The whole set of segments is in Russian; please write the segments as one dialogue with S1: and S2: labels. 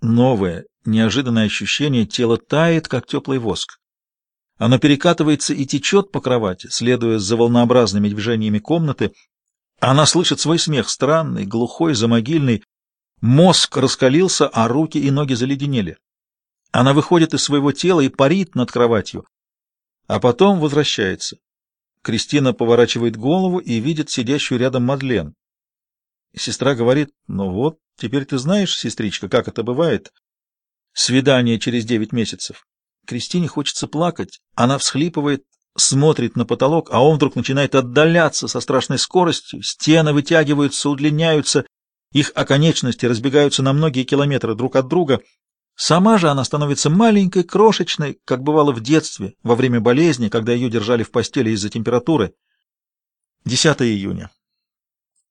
S1: Новое, неожиданное ощущение, тело тает, как теплый воск. Оно перекатывается и течет по кровати, следуя за волнообразными движениями комнаты. Она слышит свой смех, странный, глухой, замогильный. Мозг раскалился, а руки и ноги заледенели. Она выходит из своего тела и парит над кроватью, а потом возвращается. Кристина поворачивает голову и видит сидящую рядом Мадлен. Сестра говорит, ну вот, теперь ты знаешь, сестричка, как это бывает. Свидание через девять месяцев. Кристине хочется плакать. Она всхлипывает, смотрит на потолок, а он вдруг начинает отдаляться со страшной скоростью. Стены вытягиваются, удлиняются, их оконечности разбегаются на многие километры друг от друга. Сама же она становится маленькой, крошечной, как бывало в детстве, во время болезни, когда ее держали в постели из-за температуры. 10 июня.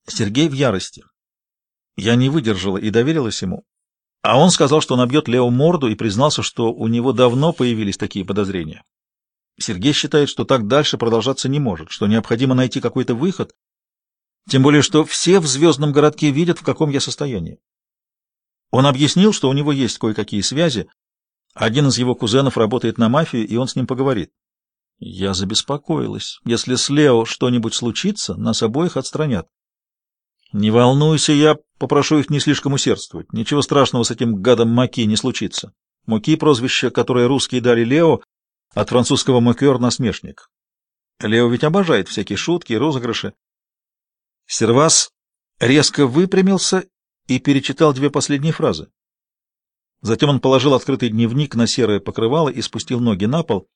S1: Сергей в ярости. Я не выдержала и доверилась ему. А он сказал, что набьет Лео морду и признался, что у него давно появились такие подозрения. Сергей считает, что так дальше продолжаться не может, что необходимо найти какой-то выход, тем более, что все в звездном городке видят, в каком я состоянии. Он объяснил, что у него есть кое-какие связи. Один из его кузенов работает на мафию, и он с ним поговорит. Я забеспокоилась. Если с Лео что-нибудь случится, нас обоих отстранят. Не волнуйся, я попрошу их не слишком усердствовать. Ничего страшного с этим гадом Маки не случится. Муки — прозвище, которое русские дали Лео, от французского «мокер» — насмешник. Лео ведь обожает всякие шутки и розыгрыши. Сервас резко выпрямился и перечитал две последние фразы. Затем он положил открытый дневник на серое покрывало и спустил ноги на пол,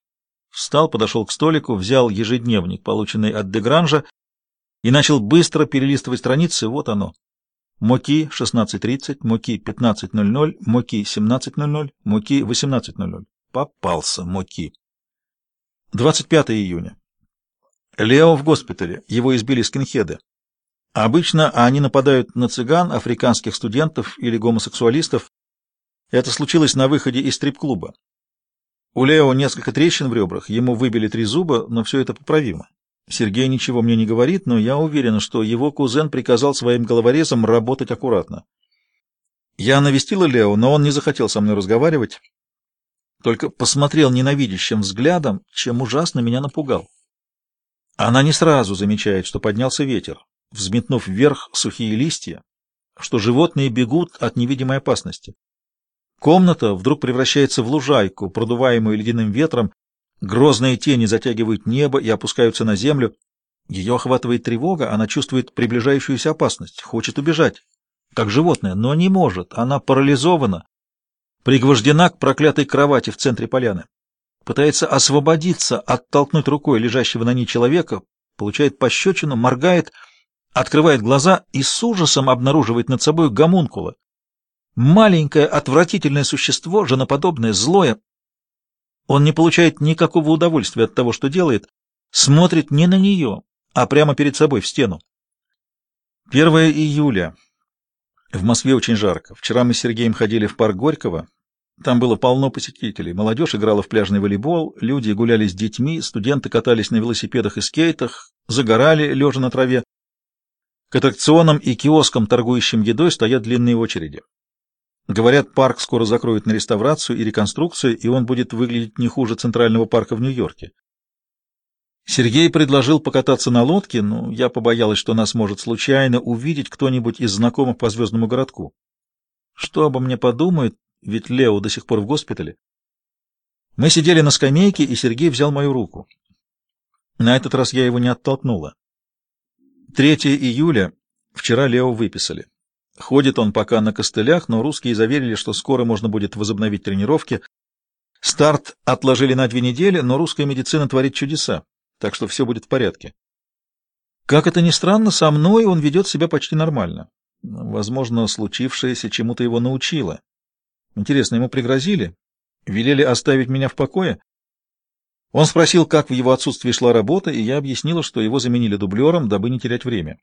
S1: встал, подошел к столику, взял ежедневник, полученный от Дегранжа, и начал быстро перелистывать страницы. Вот оно. Моки 16.30, Моки 15.00, Моки 17.00, Моки 18.00. Попался Моки. 25 июня. Лео в госпитале. Его избили скинхеды. Обычно они нападают на цыган, африканских студентов или гомосексуалистов. Это случилось на выходе из стрип-клуба. У Лео несколько трещин в ребрах, ему выбили три зуба, но все это поправимо. Сергей ничего мне не говорит, но я уверен, что его кузен приказал своим головорезам работать аккуратно. Я навестила Лео, но он не захотел со мной разговаривать, только посмотрел ненавидящим взглядом, чем ужасно меня напугал. Она не сразу замечает, что поднялся ветер взметнув вверх сухие листья, что животные бегут от невидимой опасности. Комната вдруг превращается в лужайку, продуваемую ледяным ветром, грозные тени затягивают небо и опускаются на землю. Ее охватывает тревога, она чувствует приближающуюся опасность, хочет убежать, как животное, но не может, она парализована, пригвождена к проклятой кровати в центре поляны. Пытается освободиться, оттолкнуть рукой лежащего на ней человека, получает пощечину, моргает — открывает глаза и с ужасом обнаруживает над собой гомункула. Маленькое отвратительное существо, женоподобное, злое. Он не получает никакого удовольствия от того, что делает, смотрит не на нее, а прямо перед собой в стену. 1 июля. В Москве очень жарко. Вчера мы с Сергеем ходили в парк Горького. Там было полно посетителей. Молодежь играла в пляжный волейбол, люди гуляли с детьми, студенты катались на велосипедах и скейтах, загорали, лежа на траве. К аттракционам и киоскам, торгующим едой, стоят длинные очереди. Говорят, парк скоро закроют на реставрацию и реконструкцию, и он будет выглядеть не хуже Центрального парка в Нью-Йорке. Сергей предложил покататься на лодке, но я побоялась, что нас может случайно увидеть кто-нибудь из знакомых по звездному городку. Что обо мне подумают, ведь Лео до сих пор в госпитале. Мы сидели на скамейке, и Сергей взял мою руку. На этот раз я его не оттолкнула. 3 июля. Вчера Лео выписали. Ходит он пока на костылях, но русские заверили, что скоро можно будет возобновить тренировки. Старт отложили на две недели, но русская медицина творит чудеса, так что все будет в порядке. Как это ни странно, со мной он ведет себя почти нормально. Возможно, случившееся чему-то его научило. Интересно, ему пригрозили? Велели оставить меня в покое? Он спросил, как в его отсутствии шла работа, и я объяснила, что его заменили дублером, дабы не терять время.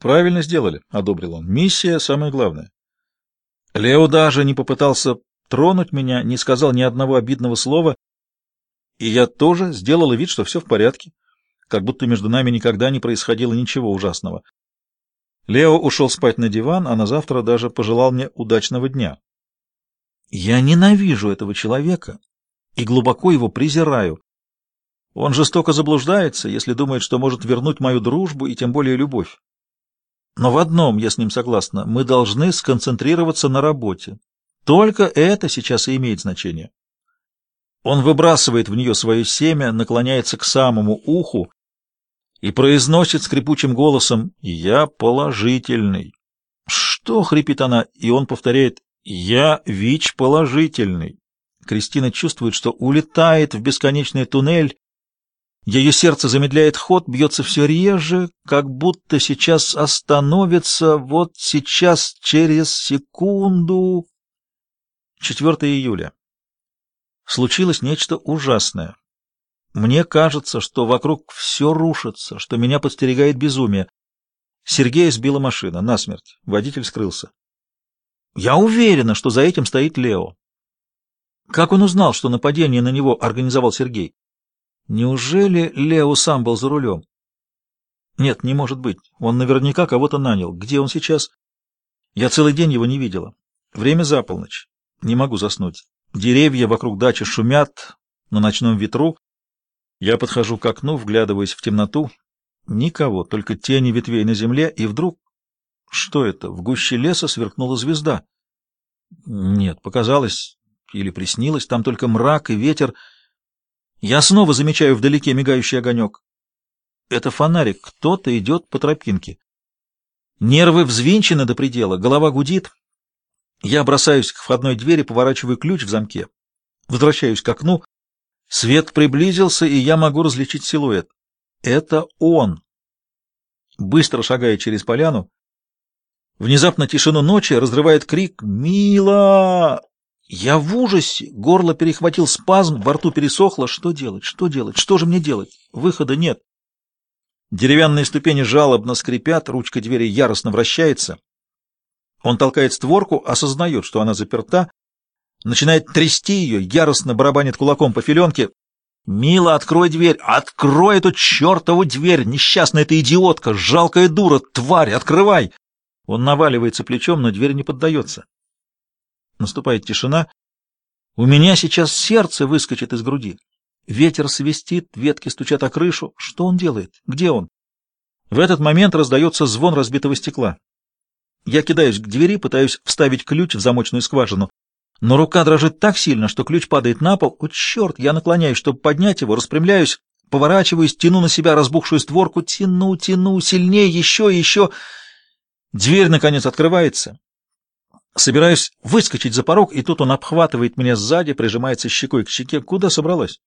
S1: «Правильно сделали», — одобрил он. «Миссия — самое главное». Лео даже не попытался тронуть меня, не сказал ни одного обидного слова, и я тоже сделала вид, что все в порядке, как будто между нами никогда не происходило ничего ужасного. Лео ушел спать на диван, а на завтра даже пожелал мне удачного дня. Я ненавижу этого человека и глубоко его презираю. Он жестоко заблуждается, если думает, что может вернуть мою дружбу и тем более любовь. Но в одном я с ним согласна. Мы должны сконцентрироваться на работе. Только это сейчас и имеет значение. Он выбрасывает в нее свое семя, наклоняется к самому уху и произносит скрипучим голосом «Я положительный». «Что?» — хрипит она, и он повторяет «Я ВИЧ положительный». Кристина чувствует, что улетает в бесконечный туннель, ее сердце замедляет ход, бьется все реже, как будто сейчас остановится, вот сейчас, через секунду. 4 июля. Случилось нечто ужасное. Мне кажется, что вокруг все рушится, что меня подстерегает безумие. Сергея сбила машина, насмерть. Водитель скрылся. Я уверена, что за этим стоит Лео. Как он узнал, что нападение на него организовал Сергей? Неужели Лео сам был за рулем? Нет, не может быть. Он наверняка кого-то нанял. Где он сейчас? Я целый день его не видела. Время за полночь. Не могу заснуть. Деревья вокруг дачи шумят на ночном ветру. Я подхожу к окну, вглядываясь в темноту. Никого, только тени ветвей на земле, и вдруг... Что это? В гуще леса сверкнула звезда. Нет, показалось или приснилось, там только мрак и ветер — я снова замечаю вдалеке мигающий огонек. Это фонарик, кто-то идет по тропинке. Нервы взвинчены до предела, голова гудит. Я бросаюсь к входной двери, поворачиваю ключ в замке. Возвращаюсь к окну. Свет приблизился, и я могу различить силуэт. Это он. Быстро шагая через поляну, внезапно тишину ночи разрывает крик «Мила!» Я в ужасе, горло перехватил спазм, во рту пересохло. Что делать? Что делать? Что же мне делать? Выхода нет. Деревянные ступени жалобно скрипят, ручка двери яростно вращается. Он толкает створку, осознает, что она заперта, начинает трясти ее, яростно барабанит кулаком по филенке. «Мила, открой дверь! Открой эту чертову дверь! Несчастная ты идиотка! Жалкая дура! Тварь! Открывай!» Он наваливается плечом, но дверь не поддается. Наступает тишина. У меня сейчас сердце выскочит из груди. Ветер свистит, ветки стучат о крышу. Что он делает? Где он? В этот момент раздается звон разбитого стекла. Я кидаюсь к двери, пытаюсь вставить ключ в замочную скважину, но рука дрожит так сильно, что ключ падает на пол. О, черт! Я наклоняюсь, чтобы поднять его, распрямляюсь, поворачиваюсь, тяну на себя разбухшую створку, тяну, тяну, сильнее, еще и еще. Дверь, наконец, открывается. Собираюсь выскочить за порог, и тут он обхватывает меня сзади, прижимается щекой к щеке. Куда собралась?